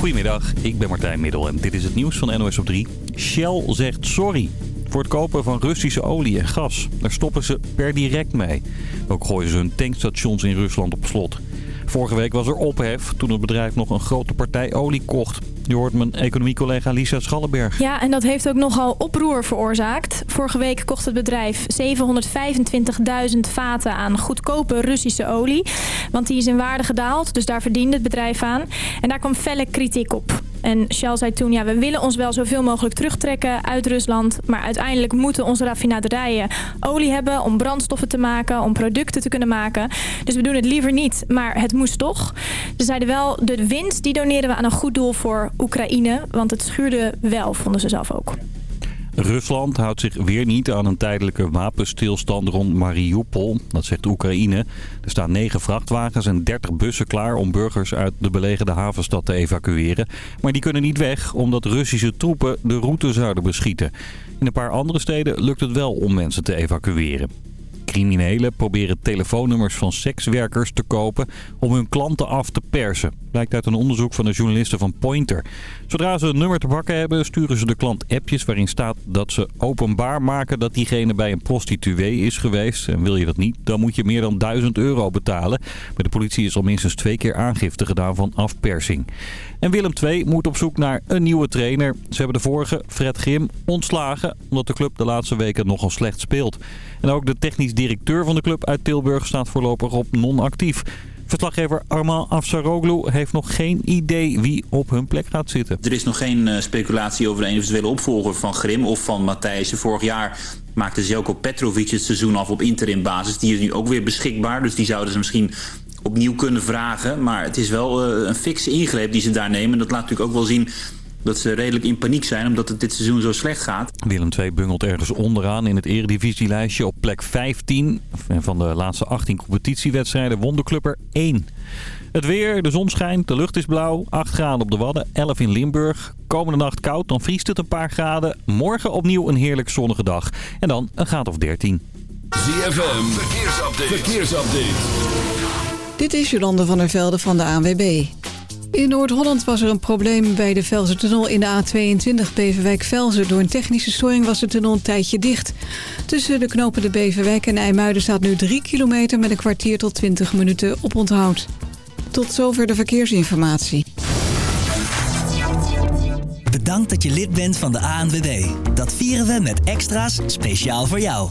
Goedemiddag, ik ben Martijn Middel en dit is het nieuws van NOS op 3. Shell zegt sorry voor het kopen van Russische olie en gas. Daar stoppen ze per direct mee. Ook gooien ze hun tankstations in Rusland op slot. Vorige week was er ophef toen het bedrijf nog een grote partij olie kocht. Je hoort mijn economiecollega Lisa Schallenberg. Ja, en dat heeft ook nogal oproer veroorzaakt. Vorige week kocht het bedrijf 725.000 vaten aan goedkope Russische olie. Want die is in waarde gedaald, dus daar verdiende het bedrijf aan. En daar kwam felle kritiek op. En Shell zei toen, ja, we willen ons wel zoveel mogelijk terugtrekken uit Rusland. Maar uiteindelijk moeten onze raffinaderijen olie hebben om brandstoffen te maken, om producten te kunnen maken. Dus we doen het liever niet, maar het moest toch. Ze zeiden wel, de winst die doneren we aan een goed doel voor Oekraïne. Want het schuurde wel, vonden ze zelf ook. Rusland houdt zich weer niet aan een tijdelijke wapenstilstand rond Mariupol. Dat zegt Oekraïne. Er staan negen vrachtwagens en 30 bussen klaar om burgers uit de belegerde havenstad te evacueren. Maar die kunnen niet weg omdat Russische troepen de route zouden beschieten. In een paar andere steden lukt het wel om mensen te evacueren. Criminelen proberen telefoonnummers van sekswerkers te kopen om hun klanten af te persen. Blijkt uit een onderzoek van de journalisten van Pointer. Zodra ze een nummer te pakken hebben, sturen ze de klant appjes waarin staat dat ze openbaar maken dat diegene bij een prostituee is geweest. En wil je dat niet, dan moet je meer dan 1000 euro betalen. Bij de politie is al minstens twee keer aangifte gedaan van afpersing. En Willem II moet op zoek naar een nieuwe trainer. Ze hebben de vorige, Fred Grim, ontslagen omdat de club de laatste weken nogal slecht speelt. En ook de technisch directeur van de club uit Tilburg staat voorlopig op non-actief. Verslaggever Armand Afsaroglu heeft nog geen idee wie op hun plek gaat zitten. Er is nog geen uh, speculatie over de eventuele opvolger van Grim of van Matthijssen. Vorig jaar maakte Zelko Petrovic het seizoen af op interim basis. Die is nu ook weer beschikbaar, dus die zouden ze misschien opnieuw kunnen vragen. Maar het is wel uh, een fikse ingreep die ze daar nemen. Dat laat natuurlijk ook wel zien dat ze redelijk in paniek zijn omdat het dit seizoen zo slecht gaat. Willem II bungelt ergens onderaan in het eredivisielijstje op plek 15. En van de laatste 18 competitiewedstrijden won de club er 1. Het weer, de zon schijnt, de lucht is blauw. 8 graden op de Wadden, 11 in Limburg. Komende nacht koud, dan vriest het een paar graden. Morgen opnieuw een heerlijk zonnige dag. En dan een graad of 13. ZFM, verkeersupdate. verkeersupdate. Dit is Jolande van der Velde van de ANWB. In Noord-Holland was er een probleem bij de Velsertunnel in de A22 Beverwijk-Velzen. Door een technische storing was de tunnel een tijdje dicht. Tussen de knopen de Beverwijk en IJmuiden staat nu 3 kilometer... met een kwartier tot 20 minuten op onthoud. Tot zover de verkeersinformatie. Bedankt dat je lid bent van de ANWB. Dat vieren we met extra's speciaal voor jou.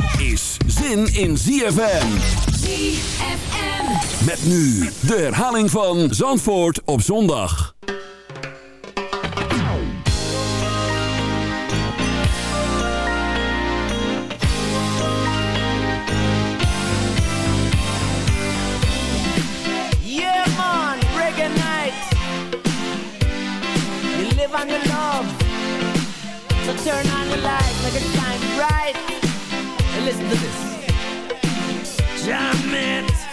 is zin in ZFM. ZFM. Met nu de herhaling van Zandvoort op zondag. Yeah, man, reggae night. You live on your love. So turn on the light, make it shine bright. And listen to this. Jam it.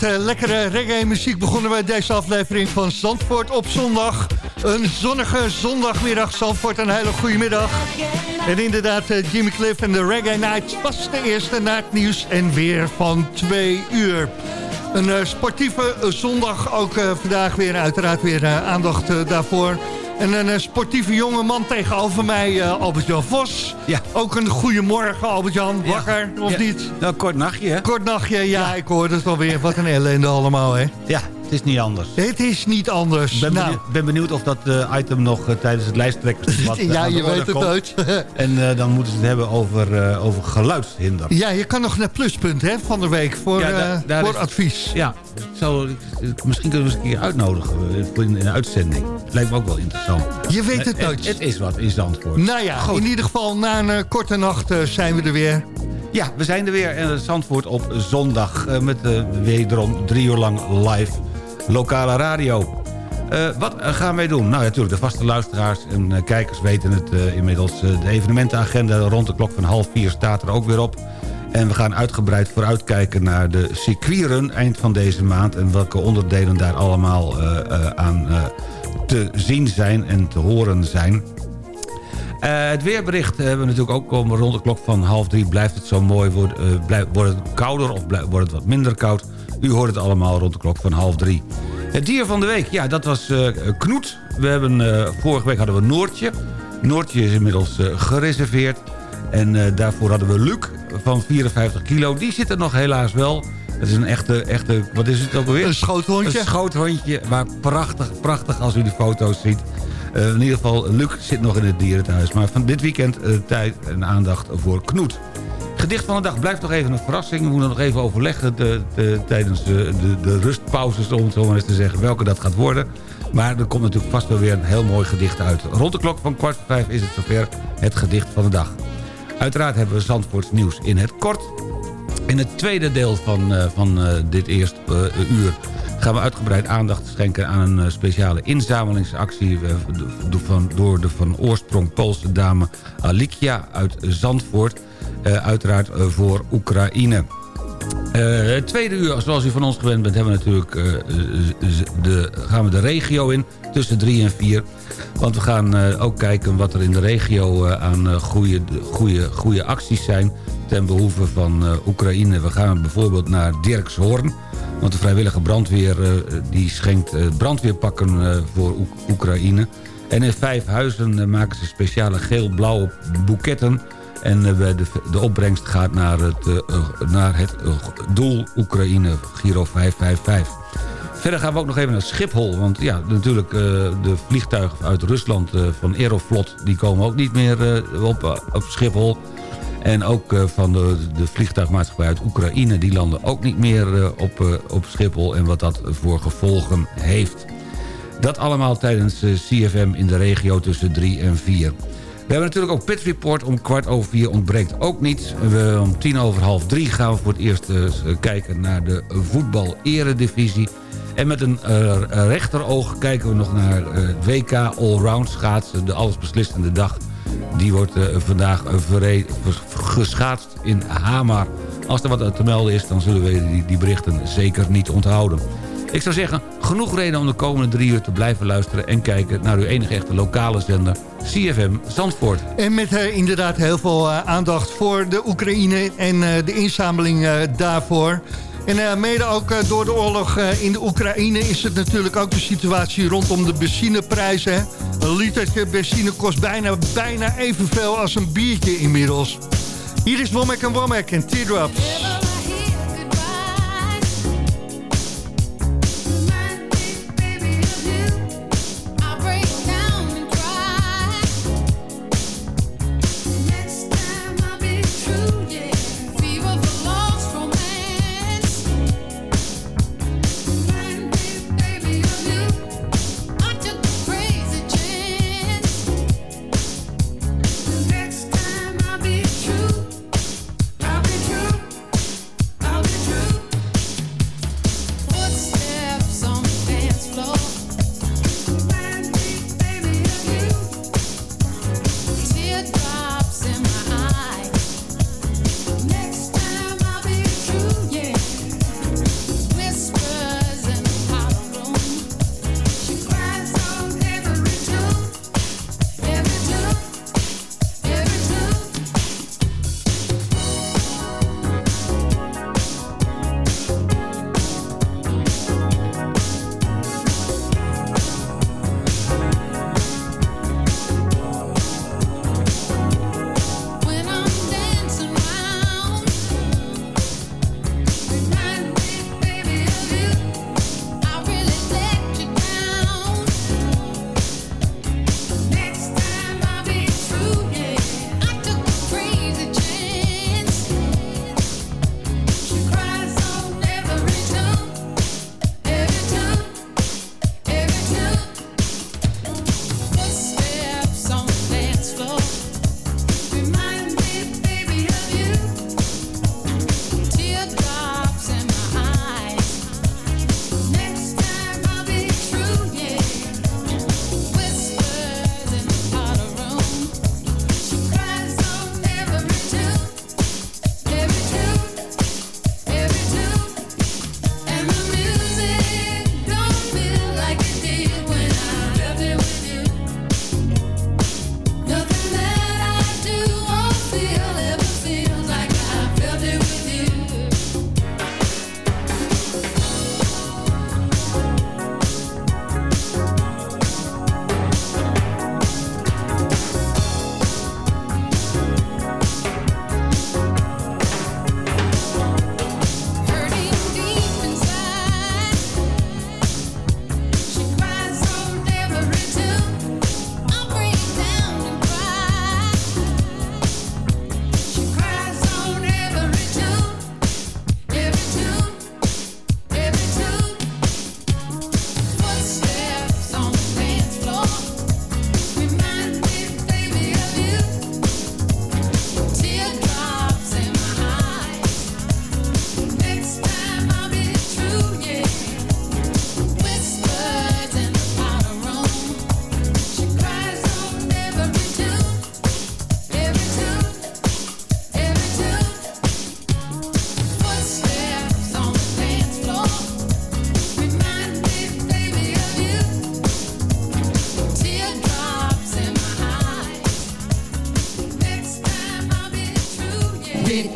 Met eh, lekkere reggae muziek begonnen wij deze aflevering van Zandvoort op zondag. Een zonnige zondagmiddag Zandvoort, een hele goede middag. En inderdaad, eh, Jimmy Cliff en de Reggae Nights was de eerste na het nieuws en weer van twee uur. Een eh, sportieve zondag, ook vandaag weer uiteraard weer aandacht daarvoor. En een eh, sportieve jonge man tegenover mij, eh, Albert-Jan Vos. Ja. Ook een goede morgen, Albert-Jan. Wakker, of Ja. niet? Nou, kort nachtje, hè? Kort nachtje, ja, ik hoorde het alweer. Wat een ellende allemaal, hè? Ja, het is niet anders. Het is niet anders. Ik ben, nou, benieuwd, ben benieuwd of dat eh, item nog eh, tijdens het lijsttrekkersdebat eh, ja, de je weet het komt. nooit. En dan moeten ze het hebben over, over geluidshinder. ja, je kan nog naar Pluspunt hè, van de week voor, Ja, daar- voor is- advies. Ja, ik ik- misschien kunnen we eens een keer uitnodigen voor in, een uitzending. Lijkt me ook wel interessant. Je weet het nooit. Het, is wat in Zandvoort. Nou ja, Goed. in ieder geval na een korte nacht zijn we er weer. Ja, we zijn er weer in Zandvoort op zondag. met eh, wederom drie uur lang live lokale radio. Eh, wat eh, gaan wij doen? Nou, natuurlijk, de vaste luisteraars en eh, kijkers weten het inmiddels. De evenementenagenda rond de klok van half vier staat er ook weer op. En we gaan uitgebreid vooruitkijken naar de circuitrun eind van deze maand... en welke onderdelen daar allemaal aan te zien zijn en te horen zijn. Het weerbericht hebben we natuurlijk ook komen rond de klok van half drie. Blijft het zo mooi? Wordt, wordt het kouder of wordt het wat minder koud? U hoort het allemaal rond de klok van half drie. Het dier van de week, ja, dat was eh, Knoet. We hebben, eh, vorige week hadden we Noortje. Noortje is inmiddels eh, gereserveerd. En daarvoor hadden we Luc van 54 kilo. Die zit er nog helaas wel. Het is een echte, echte wat is het ook alweer? Een schoothondje. Een schoothondje, maar prachtig, prachtig als u de foto's ziet. In ieder geval, Luc zit nog in het dierenthuis. Maar van dit weekend tijd en aandacht voor Knoet. Gedicht van de dag blijft nog even een verrassing. We moeten nog even overleggen de, de- tijdens de, de, de rustpauzes, om het zo maar eens te zeggen, welke dat gaat worden. Maar er komt natuurlijk vast wel weer een heel mooi gedicht uit. Rond de klok van kwart voor vijf is het zover het gedicht van de dag. Uiteraard hebben we Zandvoorts nieuws in het kort. In het tweede deel van, eh, van eh, dit eerste eh, uur gaan we uitgebreid aandacht schenken aan een eh, speciale inzamelingsactie eh, van, door de van oorsprong Poolse dame Alikia uit Zandvoort. Eh, uiteraard eh, voor Oekraïne. Eh, het tweede uur, zoals u van ons gewend bent, hebben we natuurlijk, de, gaan we de regio in tussen drie en vier. Want we gaan ook kijken wat er in de regio aan goede, goede, goede acties zijn ten behoeve van Oekraïne. We gaan bijvoorbeeld naar Dirkshoorn. Want de vrijwillige brandweer die schenkt brandweerpakken voor Oek- Oekraïne. En in vijf huizen maken ze speciale geel-blauwe boeketten... En eh, de, de opbrengst gaat naar het, eh, eh, naar het doel Oekraïne, Giro 555. Verder gaan we ook nog even naar Schiphol. Want ja, natuurlijk, de vliegtuigen uit Rusland van Aeroflot... die komen ook niet meer op, op Schiphol. En ook van de, de vliegtuigmaatschappij uit Oekraïne... die landen ook niet meer op, op Schiphol. En wat dat voor gevolgen heeft. Dat allemaal tijdens CFM in de regio tussen 3 en 4. We hebben natuurlijk ook Pit Report om kwart over vier ontbreekt ook niet. We, om tien over half drie gaan we voor het eerst eh, kijken naar de voetbal-eredivisie. En met een eh, rechteroog kijken we nog naar eh, het WK Allround schaatsen. De allesbeslissende dag. Die wordt vandaag geschaatst in Hamar. Als er wat te melden is, dan zullen we die berichten zeker niet onthouden. Ik zou zeggen, genoeg reden om de komende drie uur te blijven luisteren... en kijken naar uw enige echte lokale zender, CFM Zandvoort. En met eh, inderdaad heel veel eh, aandacht voor de Oekraïne en eh, de inzameling daarvoor. En mede ook door de oorlog in de Oekraïne is het natuurlijk ook de situatie rondom de benzineprijzen. Een litertje benzine kost bijna, bijna evenveel als een biertje inmiddels. Hier is Womack en Womack en Teardrops.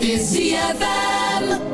Is ZFM.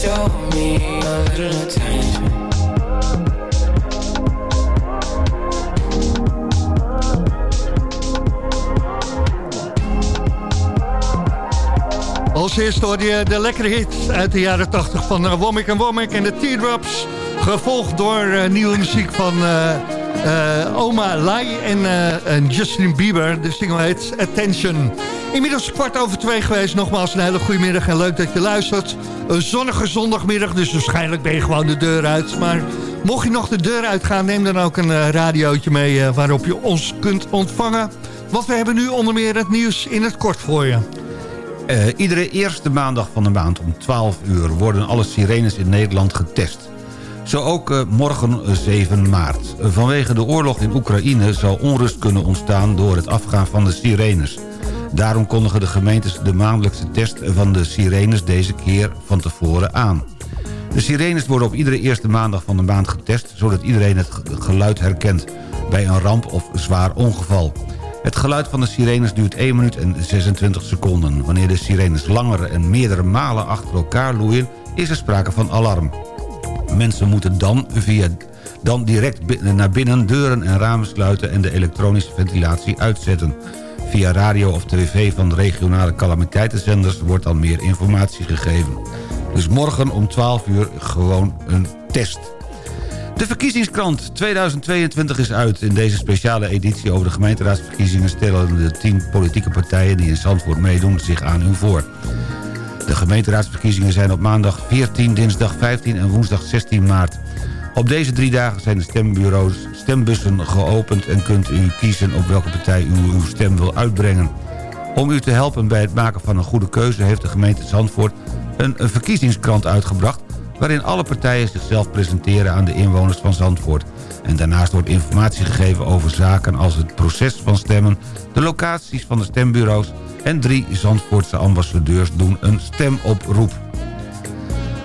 Show me a little attention. Als eerste hoorde je de lekkere hit uit de jaren 80 van Womack en Womack en de Teardrops. Gevolgd door eh, nieuwe muziek van eh, eh, Oma Lai en, en Justin Bieber. De single heet Attention. Inmiddels kwart over twee geweest. Nogmaals een hele goede middag en leuk dat je luistert. Een zonnige zondagmiddag, dus waarschijnlijk ben je gewoon de deur uit. Maar mocht je nog de deur uitgaan, neem dan ook een radiootje mee... waarop je ons kunt ontvangen. Want we hebben nu onder meer het nieuws in het kort voor je. Iedere eerste maandag van de maand om 12 uur worden alle sirenes in Nederland getest. Zo ook eh, morgen eh, 7 maart. Eh, vanwege de oorlog in Oekraïne zou onrust kunnen ontstaan door het afgaan van de sirenes. Daarom kondigen de gemeentes de maandelijkse test van de sirenes deze keer van tevoren aan. De sirenes worden op iedere eerste maandag van de maand getest... zodat iedereen het ge- geluid herkent bij een ramp of zwaar ongeval. Het geluid van de sirenes duurt 1 minuut en 26 seconden. Wanneer de sirenes langer en meerdere malen achter elkaar loeien... is er sprake van alarm. Mensen moeten dan, via, dan direct naar binnen deuren en ramen sluiten... en de elektronische ventilatie uitzetten. Via radio of tv van regionale calamiteitenzenders wordt dan meer informatie gegeven. Dus morgen om 12 uur gewoon een test. De verkiezingskrant 2022 is uit. In deze speciale editie over de gemeenteraadsverkiezingen... stellen de tien politieke partijen die in Zandvoort meedoen zich aan u voor. De gemeenteraadsverkiezingen zijn op maandag 14, dinsdag 15 en woensdag 16 maart. Op deze drie dagen zijn de stembureaus stembussen geopend... en kunt u kiezen op welke partij u uw stem wil uitbrengen. Om u te helpen bij het maken van een goede keuze... heeft de gemeente Zandvoort een, een verkiezingskrant uitgebracht... waarin alle partijen zichzelf presenteren aan de inwoners van Zandvoort. En daarnaast wordt informatie gegeven over zaken als het proces van stemmen... de locaties van de stembureaus... en drie Zandvoortse ambassadeurs doen een stemoproep.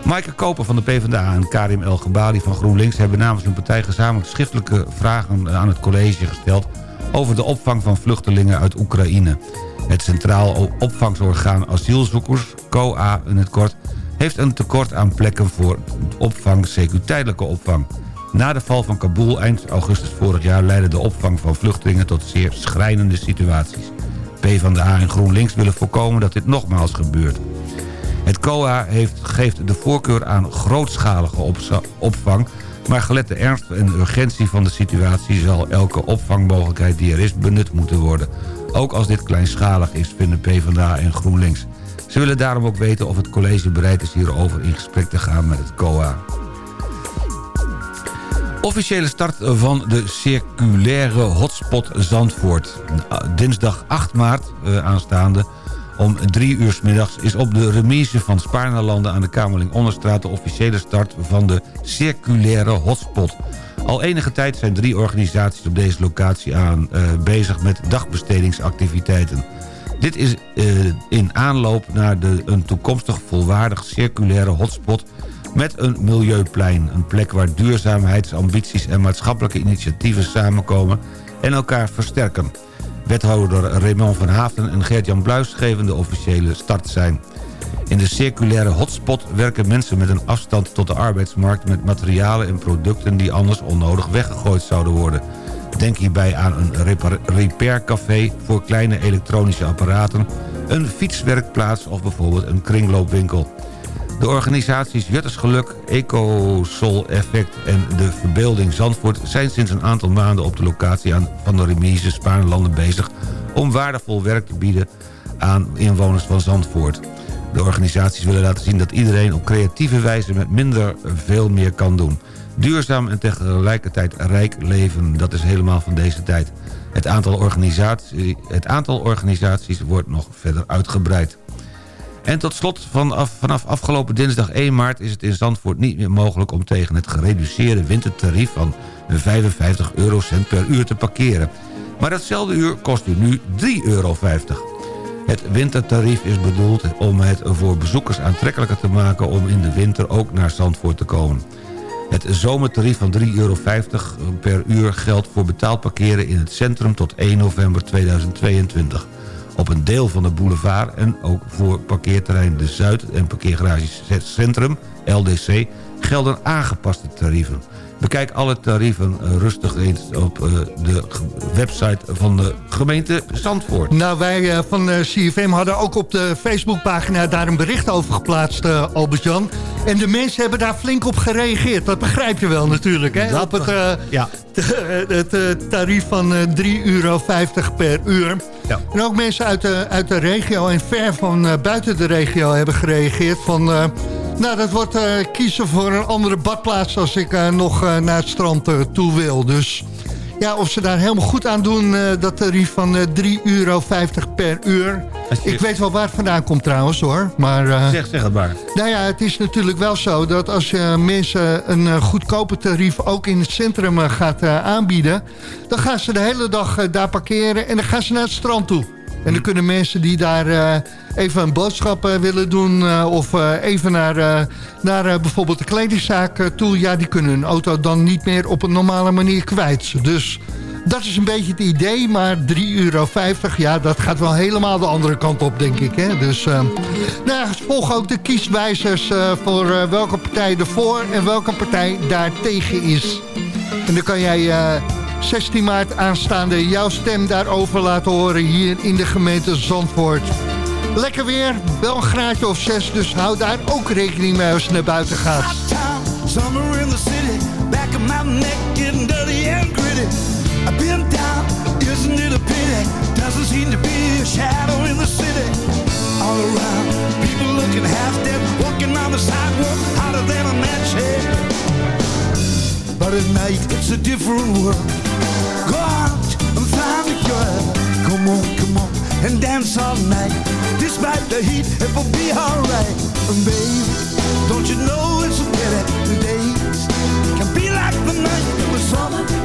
Maaike Koper van de PvdA en Karim El Gebali van GroenLinks... hebben namens hun partij gezamenlijk schriftelijke vragen aan het college gesteld... over de opvang van vluchtelingen uit Oekraïne. Het Centraal Opvangsorgaan Asielzoekers, COA in het kort... heeft een tekort aan plekken voor opvang, CQ tijdelijke opvang. Na de val van Kabul eind augustus vorig jaar... leidde de opvang van vluchtelingen tot zeer schrijnende situaties. PvdA en GroenLinks willen voorkomen dat dit nogmaals gebeurt. Het COA heeft, geeft de voorkeur aan grootschalige opvang... maar gelet de ernst en urgentie van de situatie... zal elke opvangmogelijkheid die er is benut moeten worden. Ook als dit kleinschalig is, vinden PvdA en GroenLinks. Ze willen daarom ook weten of het college bereid is hierover in gesprek te gaan met het COA. Officiële start van de circulaire hotspot Zandvoort. Dinsdag 8 maart eh, aanstaande om 3 uur 's middags... is op de remise van Spaarnelanden aan de Kamerling Onderstraat... de officiële start van de circulaire hotspot. Al enige tijd zijn drie organisaties op deze locatie aan, eh, bezig met dagbestedingsactiviteiten. Dit is eh, in aanloop naar de, een toekomstig volwaardig circulaire hotspot met een milieuplein. Een plek waar duurzaamheidsambities en maatschappelijke initiatieven samenkomen en elkaar versterken. Wethouder Raymond van Haften en Gert-Jan Bluis geven de officiële start zijn. In de circulaire hotspot werken mensen met een afstand tot de arbeidsmarkt... met materialen en producten die anders onnodig weggegooid zouden worden. Denk hierbij aan een repaircafé voor kleine elektronische apparaten... een fietswerkplaats of bijvoorbeeld een kringloopwinkel. De organisaties Juttersgeluk, Ecosol Effect en de Verbeelding Zandvoort... zijn sinds een aantal maanden op de locatie van de remise Spaarnlanden bezig... om waardevol werk te bieden aan inwoners van Zandvoort. De organisaties willen laten zien dat iedereen op creatieve wijze... met minder veel meer kan doen. Duurzaam en tegelijkertijd rijk leven, dat is helemaal van deze tijd. Het aantal, het aantal organisaties wordt nog verder uitgebreid. En tot slot, vanaf, vanaf afgelopen dinsdag 1 maart is het in Zandvoort niet meer mogelijk... om tegen het gereduceerde wintertarief van 55 eurocent per uur te parkeren. Maar datzelfde uur kost u nu 3,50 euro. Het wintertarief is bedoeld om het voor bezoekers aantrekkelijker te maken... om in de winter ook naar Zandvoort te komen. Het zomertarief van 3,50 euro per uur geldt voor betaald parkeren in het centrum tot 1 november 2022 op een deel van de boulevard... en ook voor parkeerterrein De Zuid en parkeergarage Centrum, LDC... gelden aangepaste tarieven. Bekijk alle tarieven eh, rustig eens op eh, de website van de gemeente Zandvoort. Nou, wij eh, van CFM hadden ook op de Facebookpagina daar een bericht over geplaatst, Albert-Jan. En de mensen hebben daar flink op gereageerd. Dat begrijp je wel natuurlijk, hè? Dat op het, ja. het tarief van eh 3,50 euro per uur. En ook mensen uit de, uit de regio en ver van eh, buiten de regio hebben gereageerd van... eh, nou, dat wordt eh, kiezen voor een andere badplaats als ik nog naar het strand toe wil. Dus ja, of ze daar helemaal goed aan doen, eh, dat tarief van eh 3,50 euro per uur. Ik weet wel waar het vandaan komt trouwens hoor. Maar eh, Zeg, zeg het maar. nou ja, het is natuurlijk wel zo dat als je mensen een goedkope tarief ook in het centrum gaat aanbieden, dan gaan ze de hele dag daar parkeren en dan gaan ze naar het strand toe. En dan kunnen mensen die daar even een boodschap eh, willen doen... eh, of eh, even naar, naar bijvoorbeeld de kledingzaak toe... ja, die kunnen hun auto dan niet meer op een normale manier kwijt. Dus dat is een beetje het idee, maar 3,50 euro, ja, dat gaat wel helemaal de andere kant op, denk ik. Hè? Dus, nou, volg ook de kieswijzers voor welke partij ervoor en welke partij daartegen is. En dan kan jij eh, 16 maart aanstaande jouw stem daarover laten horen hier in de gemeente Zandvoort. Lekker weer, wel een graadje of 6, dus hou daar ook rekening mee als je naar buiten gaat. summer in the city, back of my neck getting dirty and gritty. I've been down, isn't it a pity? Doesn't seem to be a shadow in the city. All around, people looking half dead, walking on the sidewalk, hotter than a match. But at night, it's a different world. Go out and find a. Come on, come on, and dance all night. Despite the heat, it will be alright. And baby, don't you know it's a pity the days can be like the night in the summer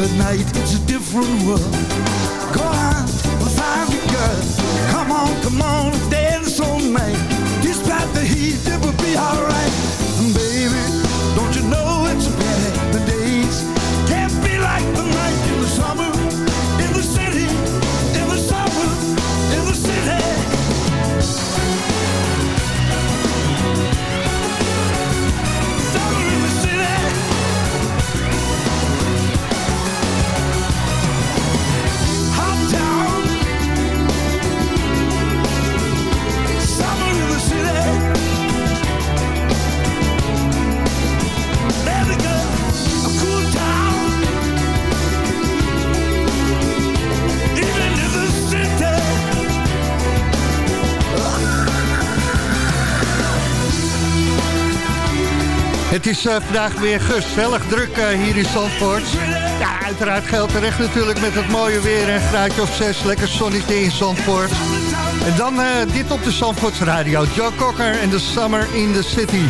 But at night it's a different world. Go out and find a girl. Come on, come on, dance all night. Despite the heat, it will be alright. Het is eh, vandaag weer gezellig druk eh, hier in Zandvoort. Ja, uiteraard geldt terecht natuurlijk met het mooie weer. Een graadje of zes, lekker zonnetje in Zandvoort. En dan eh, dit op de Zandvoorts Radio. Joe Cocker en The Summer in the City.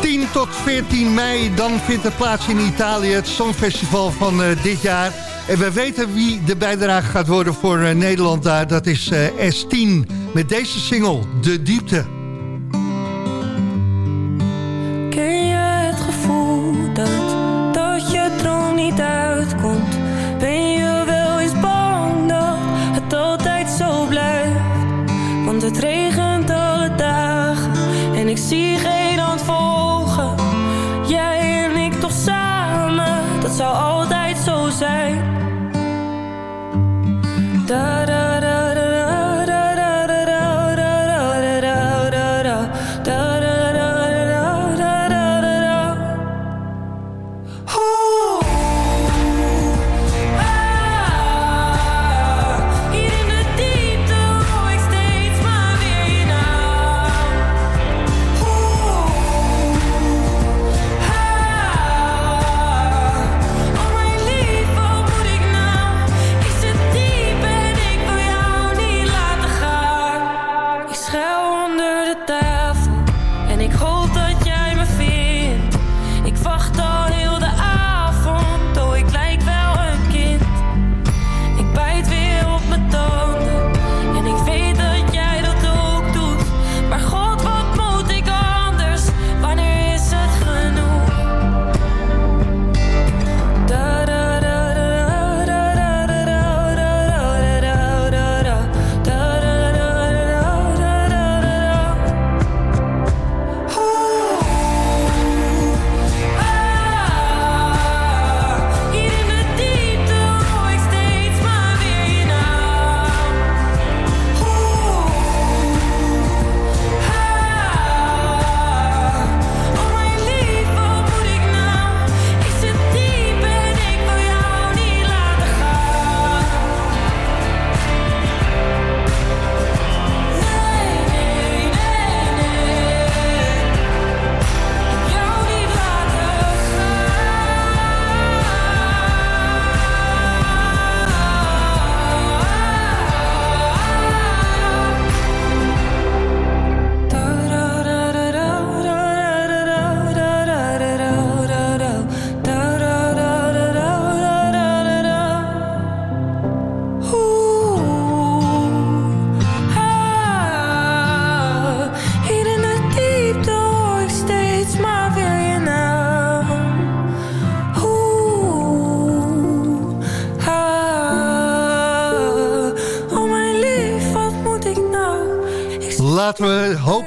10 tot 14 mei, dan vindt het plaats in Italië het Songfestival van dit jaar. En we weten wie de bijdrage gaat worden voor Nederland daar. Dat is eh, S10 met deze single, De Diepte.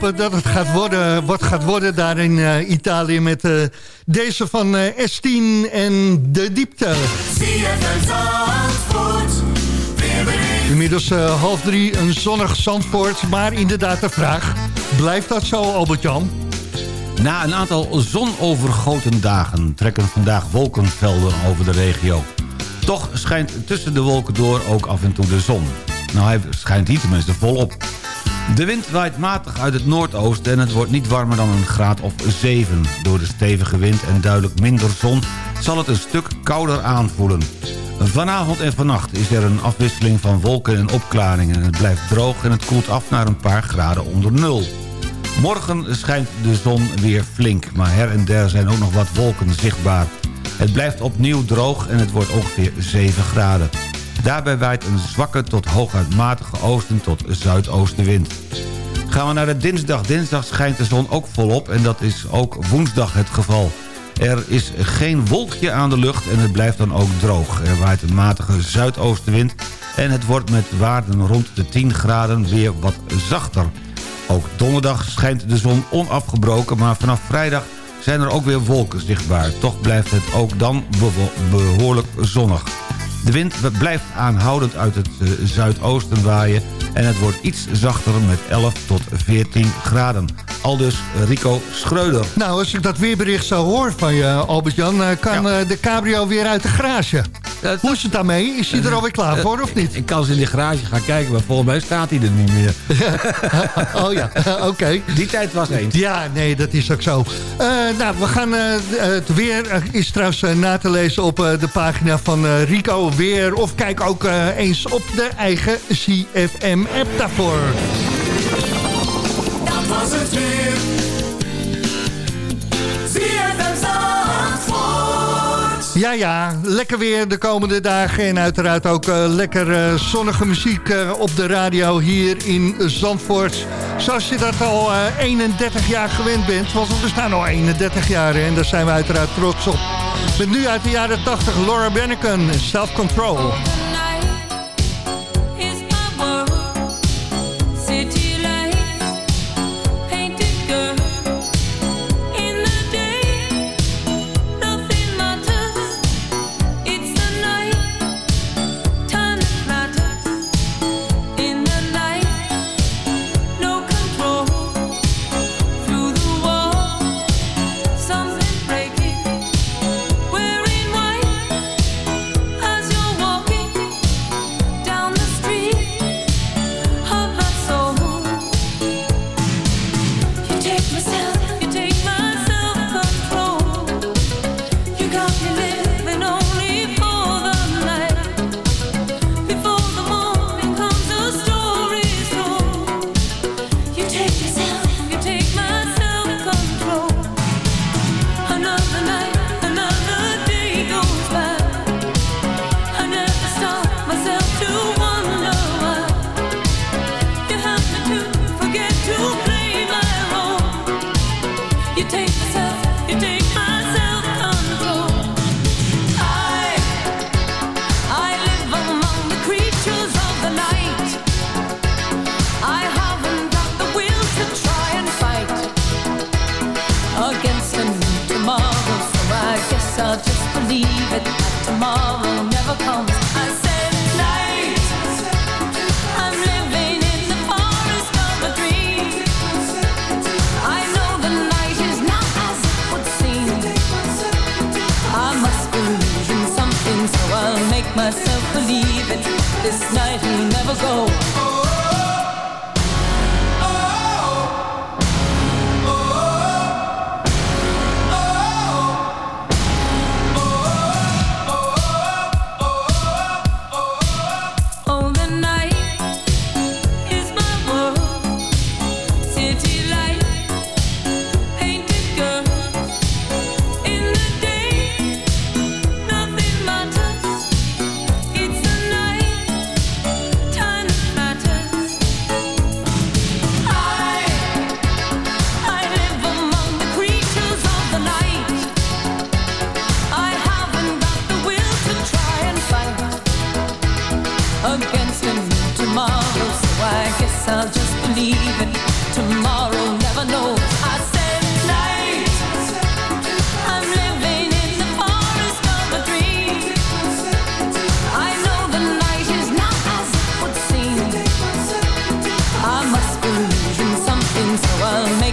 Dat het gaat worden, wat gaat worden daar in eh, Italië met eh, deze van eh, S10 en de diepte. Inmiddels half drie, een zonnig Zandvoort. Maar inderdaad de vraag, blijft dat zo Albert-Jan? Na een aantal zonovergoten dagen trekken vandaag wolkenvelden over de regio. Toch schijnt tussen de wolken door ook af en toe de zon. Nou, hij schijnt hier tenminste volop. De wind waait matig uit het noordoosten en het wordt niet warmer dan een graad of 7. Door de stevige wind en duidelijk minder zon zal het een stuk kouder aanvoelen. Vanavond en vannacht is er een afwisseling van wolken en opklaringen. Het blijft droog en het koelt af naar een paar graden onder nul. Morgen schijnt de zon weer flink, maar her en der zijn ook nog wat wolken zichtbaar. Het blijft opnieuw droog en het wordt ongeveer 7 graden. Daarbij waait een zwakke tot hooguit matige oosten tot zuidoostenwind. Gaan we naar de dinsdag. Dinsdag schijnt de zon ook volop en dat is ook woensdag het geval. Er is geen wolkje aan de lucht en het blijft dan ook droog. Er waait een matige zuidoostenwind en het wordt met waarden rond de 10 graden weer wat zachter. Ook donderdag schijnt de zon onafgebroken, maar vanaf vrijdag zijn er ook weer wolken zichtbaar. Toch blijft het ook dan beho- behoorlijk zonnig. De wind blijft aanhoudend uit het eh, zuidoosten waaien... en het wordt iets zachter met 11 tot 14 graden. Aldus Rico Schreuder. Nou, als ik dat weerbericht zo hoor van je, Albert-Jan... eh, kan eh, de cabrio weer uit de garage. Hoe is het daarmee? Is hij er alweer klaar voor of niet? Ik kan eens in die garage gaan kijken, maar volgens mij staat hij er niet meer. oh ja, oké. Die tijd was eens. Ja, nee, dat is ook zo. Eh, nou, we gaan, eh, het weer eh, is trouwens na te lezen op eh, de pagina van eh, Rico Weer. Of kijk ook eh, eens op de eigen CFM-app daarvoor. Dat was het weer. Ja, ja, lekker weer de komende dagen. En uiteraard ook eh, lekker eh, zonnige muziek eh, op de radio hier in Zandvoort. Zoals je dat al eh, 31 jaar gewend bent. Want we bestaan al 31 jaar en daar zijn we uiteraard trots op. Met nu uit de jaren 80 Laura Brenneken, Self Control. This night will never go.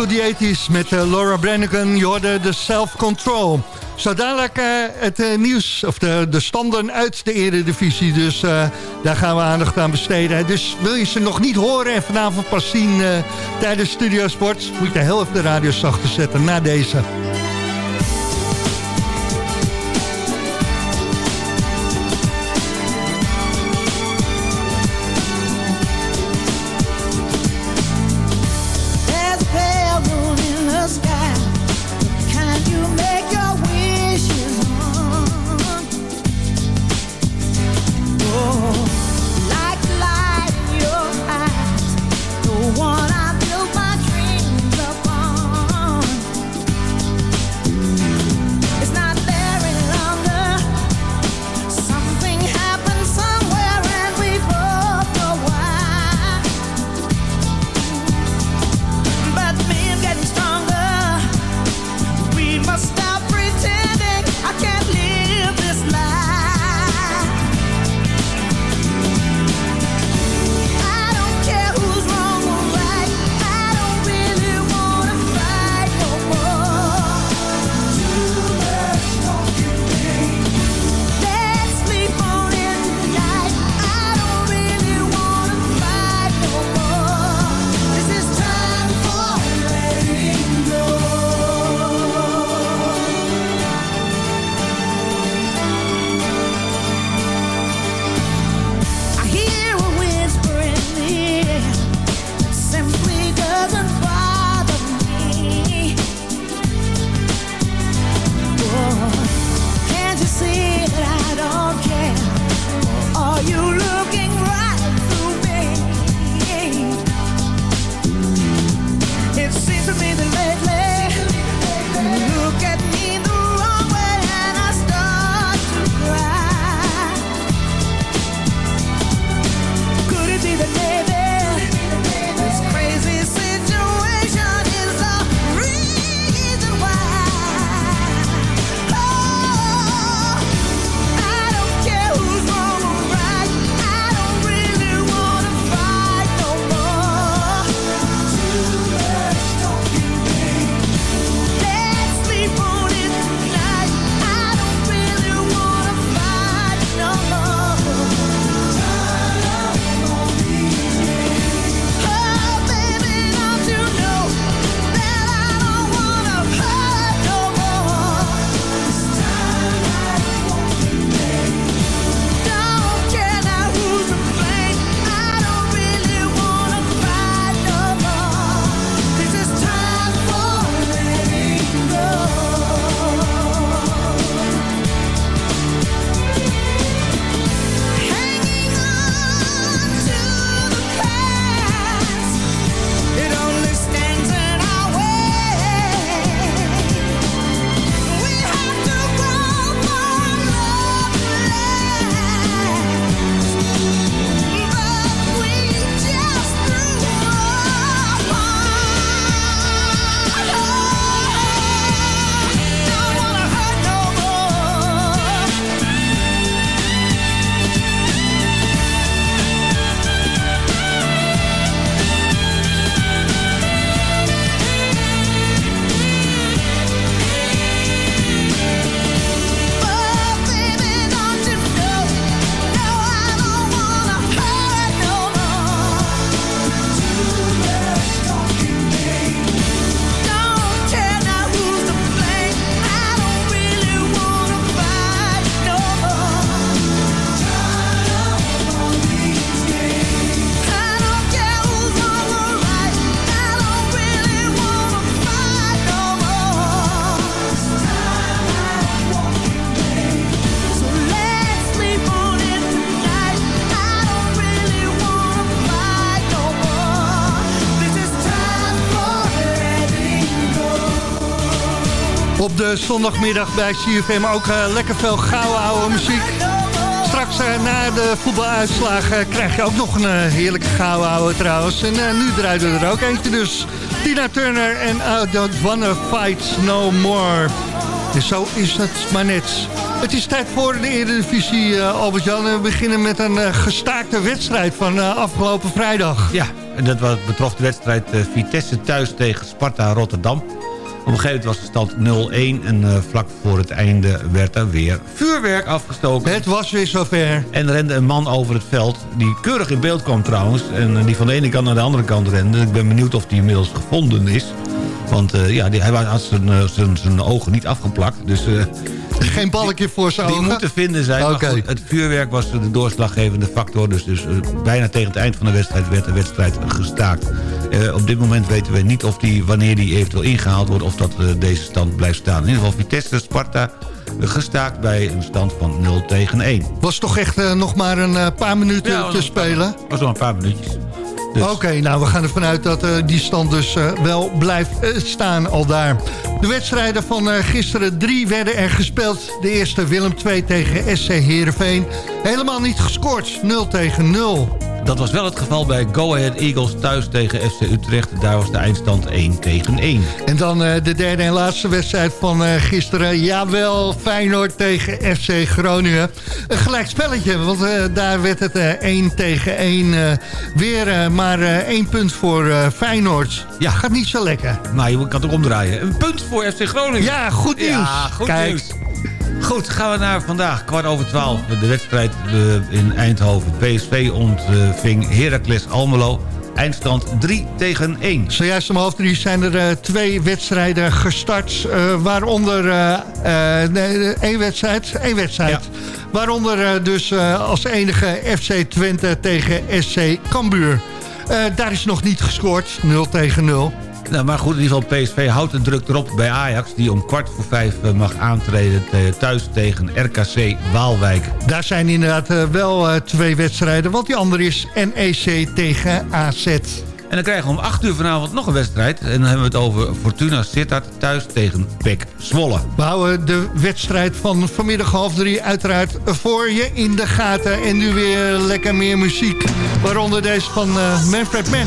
To the 80s met eh, Laura Branigan. Je hoorde de self-control. Zo dadelijk eh, het eh, nieuws, of de, de standen uit de eredivisie. Dus daar gaan we aandacht aan besteden. Dus wil je ze nog niet horen en vanavond pas zien tijdens Studio Sport... moet je de helft de radio zachter zetten na deze. Zondagmiddag bij CFM ook eh, lekker veel gouden oude muziek. Straks eh, na de voetbaluitslagen krijg je ook nog een eh, heerlijke gouden oude trouwens. En eh, nu draaien we er ook eentje dus. Tina Turner en I Don't Wanna Fight No More. Dus zo is het maar net. Het is tijd voor de Eredivisie, eh Albert-Jan. En we beginnen met een eh, gestaakte wedstrijd van eh, afgelopen vrijdag. Ja, en dat wat betrof de wedstrijd eh, Vitesse thuis tegen Sparta Rotterdam. Op een gegeven moment was de stand 0-1 en eh, vlak voor het einde werd er weer vuurwerk afgestoken. Het was weer zover. En er rende een man over het veld, die keurig in beeld kwam trouwens... en eh, die van de ene kant naar de andere kant rende. Ik ben benieuwd of die inmiddels gevonden is. Want eh, ja, die, hij had zijn, zijn, zijn ogen niet afgeplakt, dus... Geen balkje voor zijn die ogen? moeten vinden zijn. Goed, het vuurwerk was de doorslaggevende factor. Dus, dus bijna tegen het eind van de wedstrijd werd de wedstrijd gestaakt. Eh, op dit moment weten we niet of die, wanneer die eventueel ingehaald wordt... of dat deze stand blijft staan. In ieder geval Vitesse Sparta gestaakt bij een stand van 0 tegen 1. Was toch echt eh, nog maar een eh, paar minuten Ja, te spelen? was nog een paar minuutjes. Dus- Oké, nou we gaan ervan uit dat die stand dus wel blijft staan al daar. De wedstrijden van gisteren drie werden er gespeeld. De eerste Willem 2 tegen SC Heerenveen. Helemaal niet gescoord, 0 tegen 0. Dat was wel het geval bij Go Ahead Eagles thuis tegen FC Utrecht. Daar was de eindstand 1 tegen 1. En dan eh, de derde en laatste wedstrijd van eh, gisteren. Jawel, Feyenoord tegen FC Groningen. Een gelijk spelletje, want eh, daar werd het eh 1 tegen 1. eh, weer maar eh, één punt voor Feyenoord. Ja, gaat niet zo lekker. Maar je kan het ook omdraaien. Een punt voor FC Groningen. Ja, goed nieuws. Ja, goed Kijk. nieuws. Goed, gaan we naar vandaag, kwart over twaalf. De wedstrijd eh, in Eindhoven. PSV ontving Heracles Almelo. Eindstand 3 tegen 1. Zojuist om half drie zijn er eh, twee wedstrijden gestart. eh, waaronder eh, nee, één wedstrijd. één wedstrijd. Waaronder dus als enige FC Twente tegen SC Cambuur. Daar is nog niet gescoord. 0 tegen 0. Nou, maar goed, in ieder geval PSV houdt de druk erop bij Ajax... die om kwart voor vijf eh, mag aantreden te- thuis tegen RKC Waalwijk. Daar zijn inderdaad eh, wel eh, twee wedstrijden. Want die andere is NEC tegen AZ. En dan krijgen we om 8 uur vanavond nog een wedstrijd. En dan hebben we het over Fortuna Sittard thuis tegen PEC Zwolle. We houden de wedstrijd van vanmiddag half drie uiteraard voor je in de gaten. En nu weer lekker meer muziek. Waaronder deze van eh, Manfred Mann.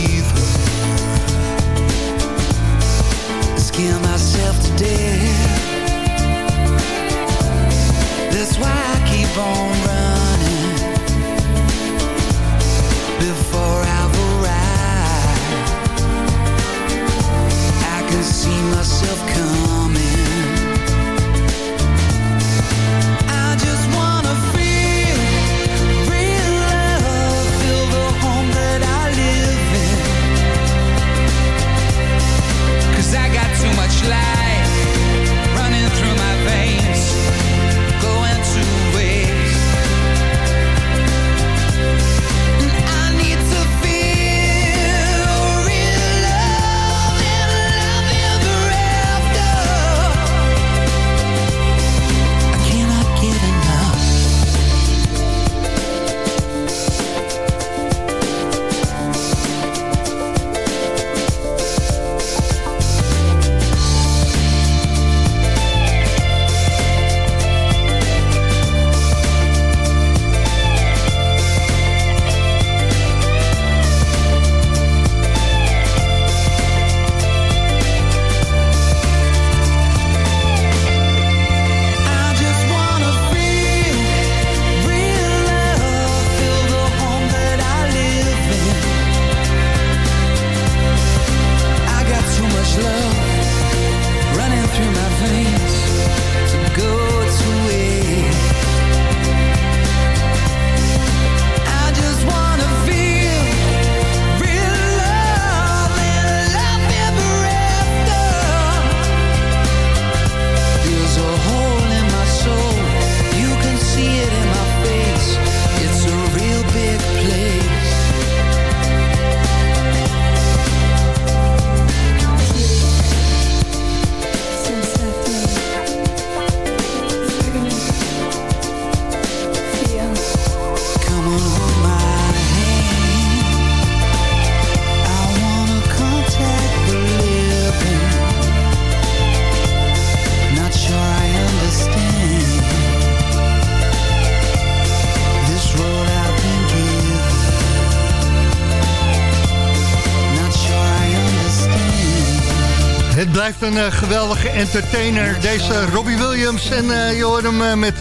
een eh, geweldige entertainer, deze Robbie Williams. En eh, je hem eh, met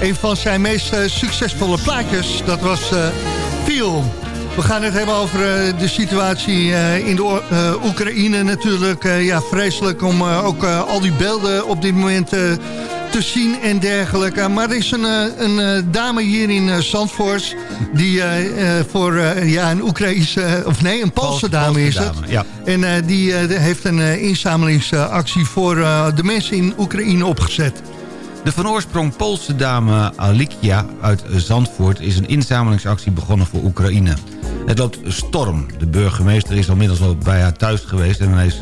een van zijn meest succesvolle plaatjes. Dat was Feel. We gaan het hebben over de situatie in de Oekraïne natuurlijk. Ja, vreselijk om ook al die beelden op dit moment te zien en dergelijke. Maar er is een, eh, een eh, dame hier in eh, Zandvoort... die voor ja, een Oekraïnse... of nee, een Poolse Poolse dame is het. ja. En die heeft een inzamelingsactie voor de mensen in Oekraïne opgezet. De van oorsprong Poolse dame Alikia uit Zandvoort... is een inzamelingsactie begonnen voor Oekraïne. Het loopt storm. De burgemeester is al inmiddels al bij haar thuis geweest... en hij is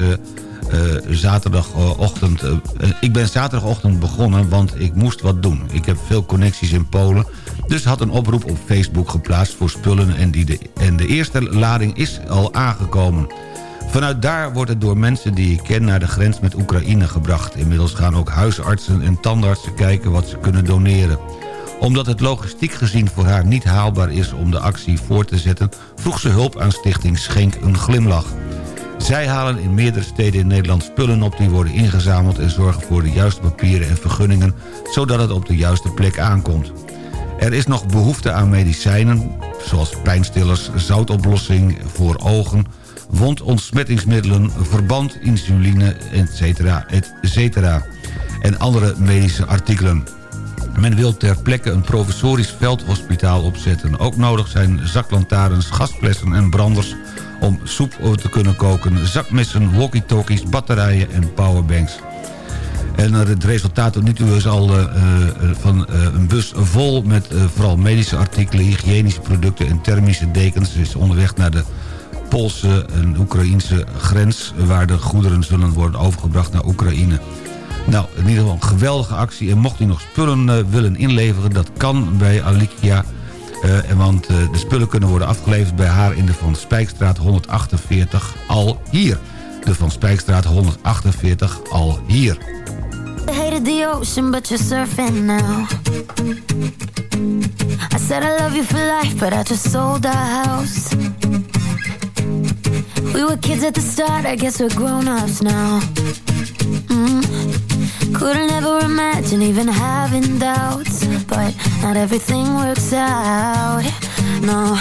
zaterdagochtend... eh, ik ben zaterdagochtend begonnen, want ik moest wat doen. Ik heb veel connecties in Polen... dus had een oproep op Facebook geplaatst voor spullen... en, die de, en de eerste lading is al aangekomen... Vanuit daar wordt het door mensen die ik ken naar de grens met Oekraïne gebracht. Inmiddels gaan ook huisartsen en tandartsen kijken wat ze kunnen doneren. Omdat het logistiek gezien voor haar niet haalbaar is om de actie voor te zetten... vroeg ze hulp aan stichting Schenk een Glimlach. Zij halen in meerdere steden in Nederland spullen op die worden ingezameld... en zorgen voor de juiste papieren en vergunningen... zodat het op de juiste plek aankomt. Er is nog behoefte aan medicijnen, zoals pijnstillers, zoutoplossing voor ogen... wondontsmettingsmiddelen, verband, insuline, etc. etc. en andere medische artikelen. Men wil ter plekke een provisorisch veldhospitaal opzetten. Ook nodig zijn zaklantaarns, gasflessen en branders om soep te kunnen koken... zakmessen, walkie-talkies, batterijen en powerbanks. En het resultaat tot nu toe is al eh, van eh, een bus vol met vooral medische artikelen, hygiënische producten en thermische dekens. is onderweg naar de Poolse en Oekraïnse grens... waar de goederen zullen worden overgebracht naar Oekraïne. Nou, in ieder geval een geweldige actie. En mocht u nog spullen willen inleveren, dat kan bij Alicia... Eh, want eh, de spullen kunnen worden afgeleverd bij haar in de Van Spijkstraat 148 al hier. De Van Spijkstraat 148 al hier. I hated the ocean, but you're surfing now. I said I love you for life, but I just sold our house. We were kids at the start, I guess we're grown-ups now. Mm. Couldn't ever imagine even having doubts, but not everything works out. No,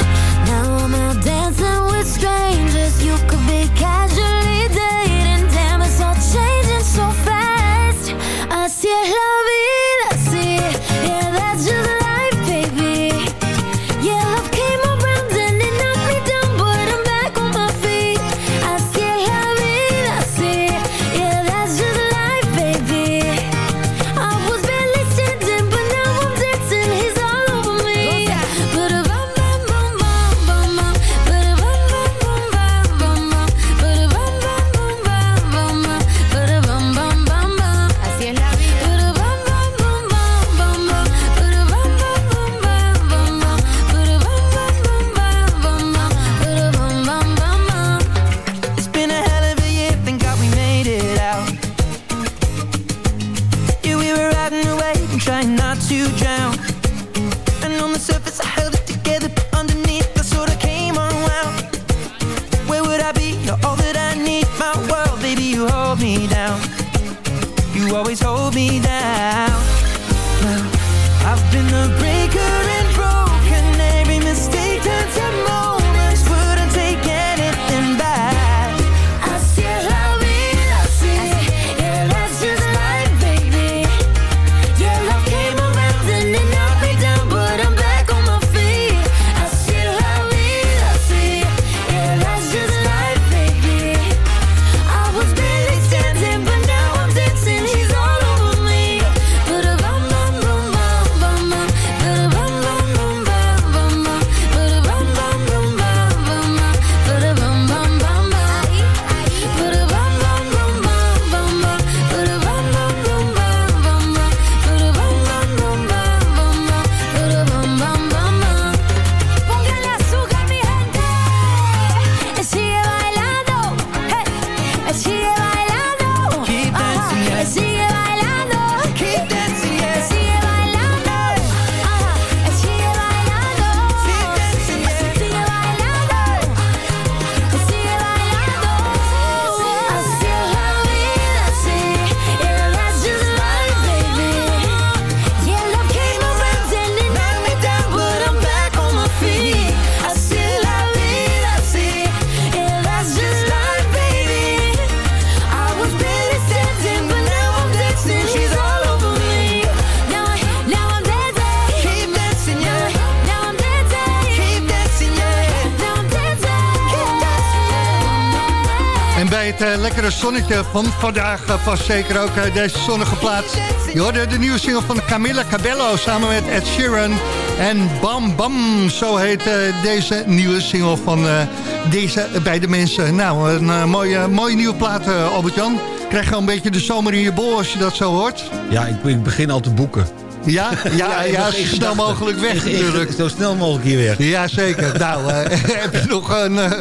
lekkere zonnetje van vandaag uh, vast zeker ook eh, deze zonnige plaats. Je hoorde de nieuwe single van Camilla Cabello samen met Ed Sheeran. En Bam Bam, zo heet eh, deze nieuwe single van eh, deze beide mensen. Nou, een eh, mooie, mooie nieuwe plaat, eh, Albert-Jan. Krijg je al een beetje de zomer in je bol als je dat zo hoort? Ja, ik, ik begin al te boeken. Ja, ja, ja, zo snel mogelijk weg natuurlijk. Zo snel mogelijk hier weg. Ja, zeker. Nou, eh, heb je nog een eh,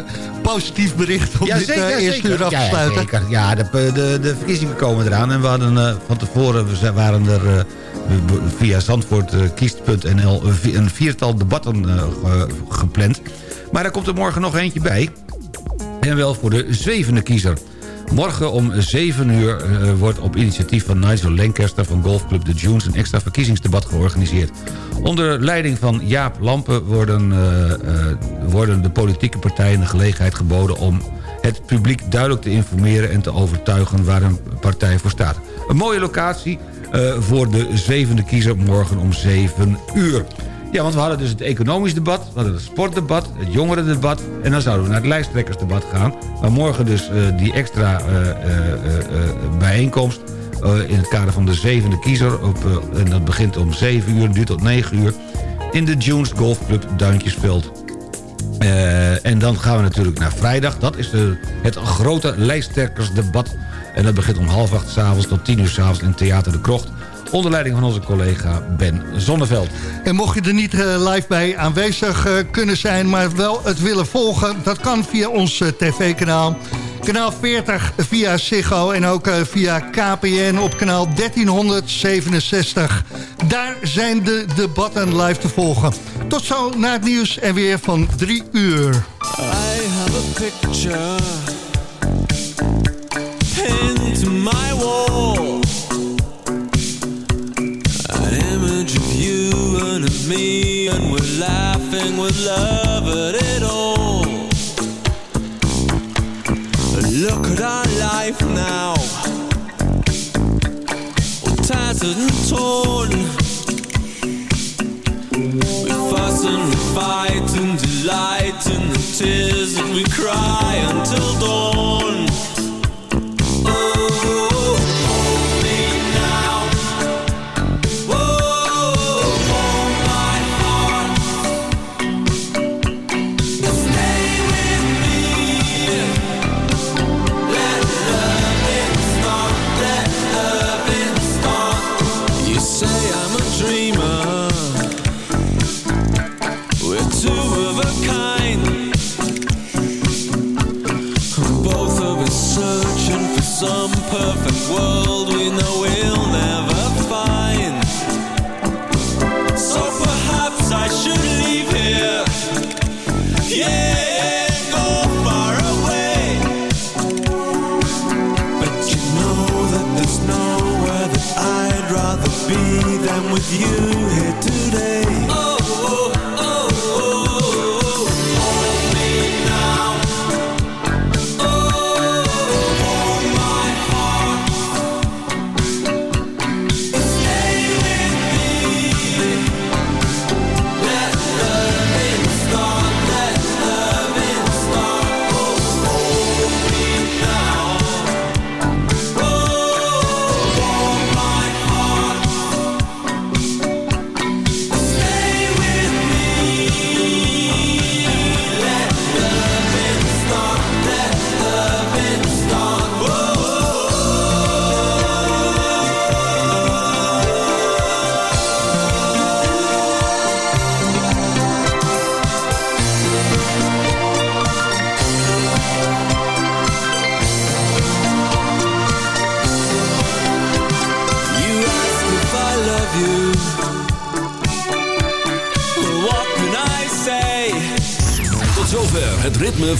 positief bericht om Ja, dit zeker, eh, eerste uur af te Ja, ja, sluiten? zeker. Ja, de, de, de verkiezingen komen eraan. En we hadden eh, van tevoren we waren er eh, via zandvoortkiest.nl een viertal debatten ge- gepland. Maar er komt er morgen nog eentje bij. En wel voor de zevende kiezer. Morgen om 7 uur wordt op initiatief van Nigel Lancaster van Golfclub de Dunes... een extra verkiezingsdebat georganiseerd. Onder leiding van Jaap Lampen worden, eh, eh, worden de politieke partijen de gelegenheid geboden... om het publiek duidelijk te informeren en te overtuigen waar een partij voor staat. Een mooie locatie eh, voor de zevende kiezer morgen om 7 uur. Ja, want we hadden dus het economisch debat, we hadden het sportdebat, het jongerendebat... en dan zouden we naar het lijsttrekkersdebat gaan. Maar morgen dus die extra bijeenkomst... eh, in het kader van de zevende kiezer. Op, eh, en dat begint om 7 uur, duurt tot 9 uur... in de Dunes Golfclub Duintjesveld. Eh, en dan gaan we natuurlijk naar vrijdag. Dat is de, het grote lijsttrekkersdebat. En dat begint om half acht s'avonds tot tien uur s'avonds in Theater de Krocht. Onder leiding van onze collega Ben Zonneveld. En mocht je er niet eh, live bij aanwezig eh, kunnen zijn... maar wel het willen volgen, dat kan via ons eh, tv-kanaal. Kanaal 40 via Ziggo en ook via KPN op kanaal 1367. Daar zijn de debatten live te volgen. Tot zo na het nieuws en weer van 3 uur. I have a picture laughing with love at it all. Look at our life now, tattered and torn. We fuss and we fight and delight in the tears that we cry until dawn.